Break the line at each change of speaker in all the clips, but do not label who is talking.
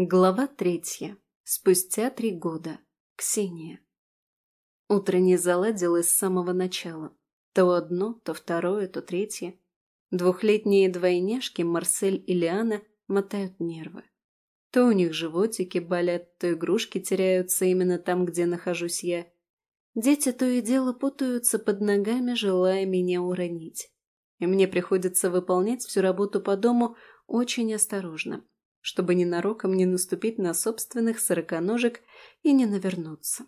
Глава третья. Спустя три года. Ксения. Утро не заладилось с самого начала. То одно, то второе, то третье. Двухлетние двойняшки Марсель и Лиана мотают нервы. То у них животики болят, то игрушки теряются именно там, где нахожусь я. Дети то и дело путаются под ногами, желая меня уронить. И мне приходится выполнять всю работу по дому очень осторожно, чтобы ненароком не наступить на собственных сороконожек и не навернуться.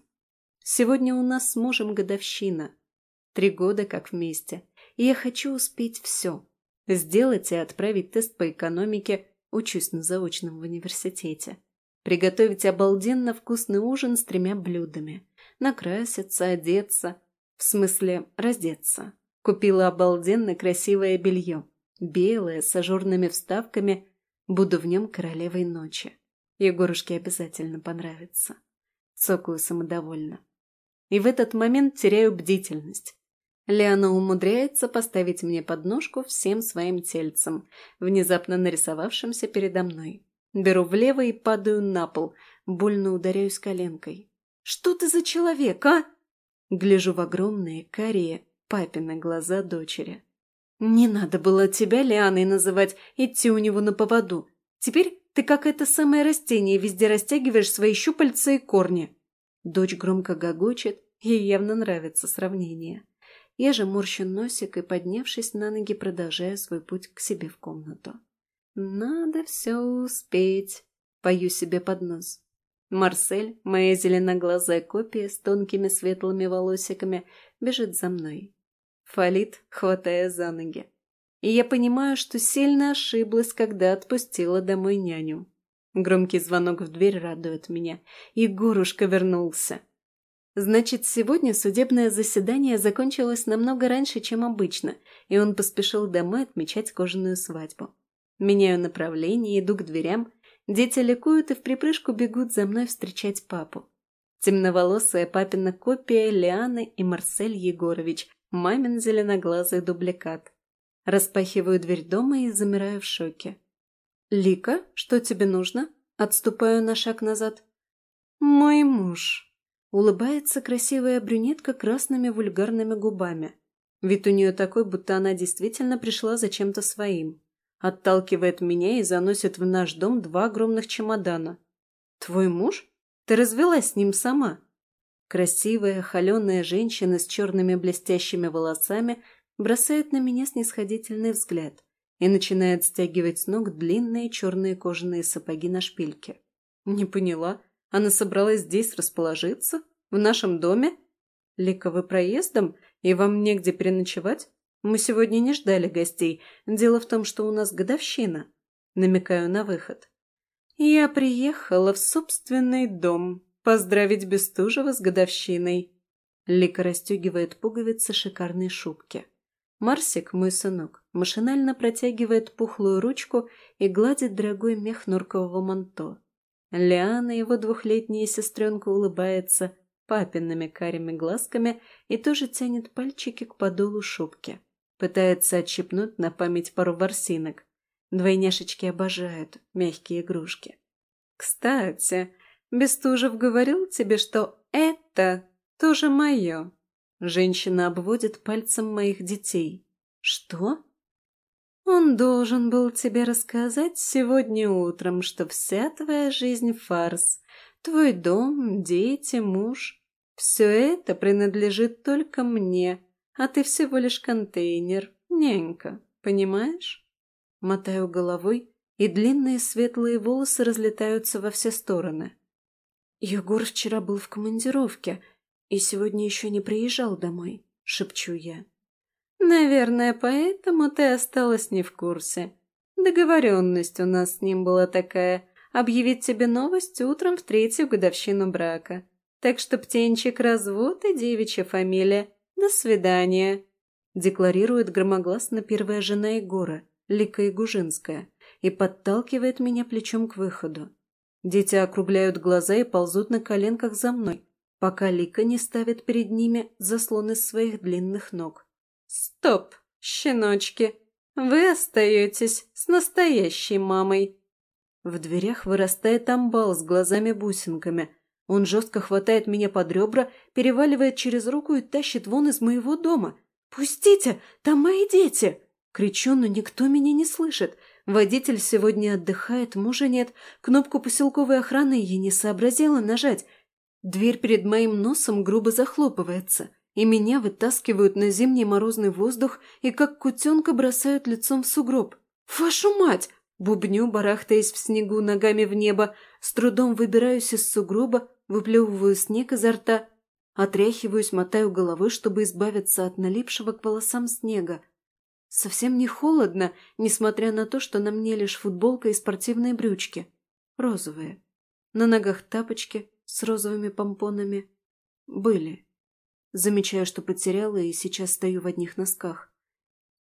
Сегодня у нас с мужем годовщина. Три года как вместе, и я хочу успеть все. Сделать и отправить тест по экономике, учусь на заочном в университете. Приготовить обалденно вкусный ужин с тремя блюдами. Накраситься, одеться. В смысле, раздеться. Купила обалденно красивое белье. Белое, с ажурными вставками Буду в нем королевой ночи. Егорушке обязательно понравится. Цокаю самодовольно. И в этот момент теряю бдительность. Лиана умудряется поставить мне подножку всем своим тельцем, внезапно нарисовавшимся передо мной. Беру влево и падаю на пол, больно ударяюсь коленкой. «Что ты за человек, а?» Гляжу в огромные, карие, папины глаза дочери. «Не надо было тебя Лианой называть, идти у него на поводу. Теперь ты как это самое растение везде растягиваешь свои щупальца и корни». Дочь громко гогочет, ей явно нравится сравнение. Я же морщу носик и, поднявшись на ноги, продолжаю свой путь к себе в комнату. «Надо все успеть», — пою себе под нос. Марсель, моя зеленоглазая копия с тонкими светлыми волосиками, бежит за мной фалит, хватая за ноги. И я понимаю, что сильно ошиблась, когда отпустила домой няню. Громкий звонок в дверь радует меня. Егорушка вернулся. Значит, сегодня судебное заседание закончилось намного раньше, чем обычно, и он поспешил домой отмечать кожаную свадьбу. Меняю направление, иду к дверям. Дети ликуют и в припрыжку бегут за мной встречать папу. Темноволосая папина копия Лианы и Марсель Егорович, Мамин зеленоглазый дубликат. Распахиваю дверь дома и замираю в шоке. «Лика, что тебе нужно?» Отступаю на шаг назад. «Мой муж». Улыбается красивая брюнетка красными вульгарными губами. Вид у нее такой, будто она действительно пришла за чем-то своим. Отталкивает меня и заносит в наш дом два огромных чемодана. «Твой муж? Ты развелась с ним сама?» Красивая, холеная женщина с черными блестящими волосами бросает на меня снисходительный взгляд и начинает стягивать с ног длинные черные кожаные сапоги на шпильке. Не поняла, она собралась здесь расположиться? В нашем доме? Лика, вы проездом? И вам негде переночевать? Мы сегодня не ждали гостей. Дело в том, что у нас годовщина. Намекаю на выход. Я приехала в собственный дом, Поздравить Бестужева с годовщиной. Лика расстегивает пуговицы шикарной шубки. Марсик, мой сынок, машинально протягивает пухлую ручку и гладит дорогой мех норкового манто. Лиана, его двухлетняя сестренка, улыбается папиными карими глазками и тоже тянет пальчики к подолу шубки. Пытается отщипнуть на память пару ворсинок. Двойняшечки обожают мягкие игрушки. Кстати, Бестужев говорил тебе, что это тоже мое. Женщина обводит пальцем моих детей. Что? Он должен был тебе рассказать сегодня утром, что вся твоя жизнь фарс. Твой дом, дети, муж. Все это принадлежит только мне, а ты всего лишь контейнер, нянька, понимаешь? Мотаю головой, и длинные светлые волосы разлетаются во все стороны. «Егор вчера был в командировке и сегодня еще не приезжал домой», — шепчу я. «Наверное, поэтому ты осталась не в курсе. Договоренность у нас с ним была такая — объявить тебе новость утром в третью годовщину брака. Так что птенчик развод и девичья фамилия. До свидания», — декларирует громогласно первая жена Егора, Лика Ягужинская, и подталкивает меня плечом к выходу. Дети округляют глаза и ползут на коленках за мной, пока Лика не ставит перед ними заслон из своих длинных ног. «Стоп, щеночки! Вы остаетесь с настоящей мамой!» В дверях вырастает амбал с глазами-бусинками. Он жестко хватает меня под ребра, переваливает через руку и тащит вон из моего дома. «Пустите! Там мои дети!» Кричу, но никто меня не слышит. Водитель сегодня отдыхает, мужа нет. Кнопку поселковой охраны я не сообразила нажать. Дверь перед моим носом грубо захлопывается, и меня вытаскивают на зимний морозный воздух и как кутенка бросают лицом в сугроб. «Вашу мать!» Бубню, барахтаясь в снегу ногами в небо, с трудом выбираюсь из сугроба, выплевываю снег изо рта, отряхиваюсь, мотаю головой, чтобы избавиться от налипшего к волосам снега. Совсем не холодно, несмотря на то, что на мне лишь футболка и спортивные брючки. Розовые. На ногах тапочки с розовыми помпонами. Были. Замечаю, что потеряла и сейчас стою в одних носках.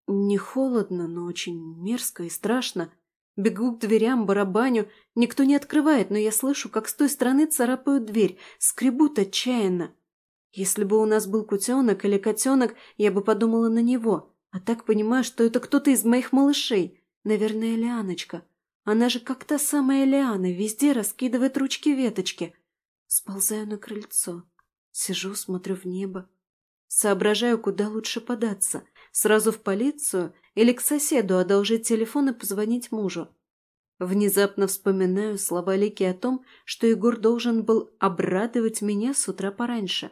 Не холодно, но очень мерзко и страшно. Бегу к дверям, барабаню. Никто не открывает, но я слышу, как с той стороны царапают дверь, скребут отчаянно. Если бы у нас был кутенок или котенок, я бы подумала на него. А так понимаю, что это кто-то из моих малышей. Наверное, Лианочка. Она же как та самая Лиана, везде раскидывает ручки-веточки. Сползаю на крыльцо. Сижу, смотрю в небо. Соображаю, куда лучше податься. Сразу в полицию или к соседу одолжить телефон и позвонить мужу. Внезапно вспоминаю слова Лики о том, что Егор должен был обрадовать меня с утра пораньше.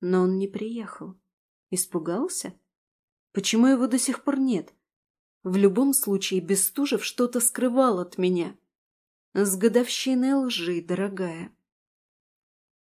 Но он не приехал. Испугался? Почему его до сих пор нет? В любом случае, Бестужев что-то скрывал от меня. С годовщиной лжи, дорогая.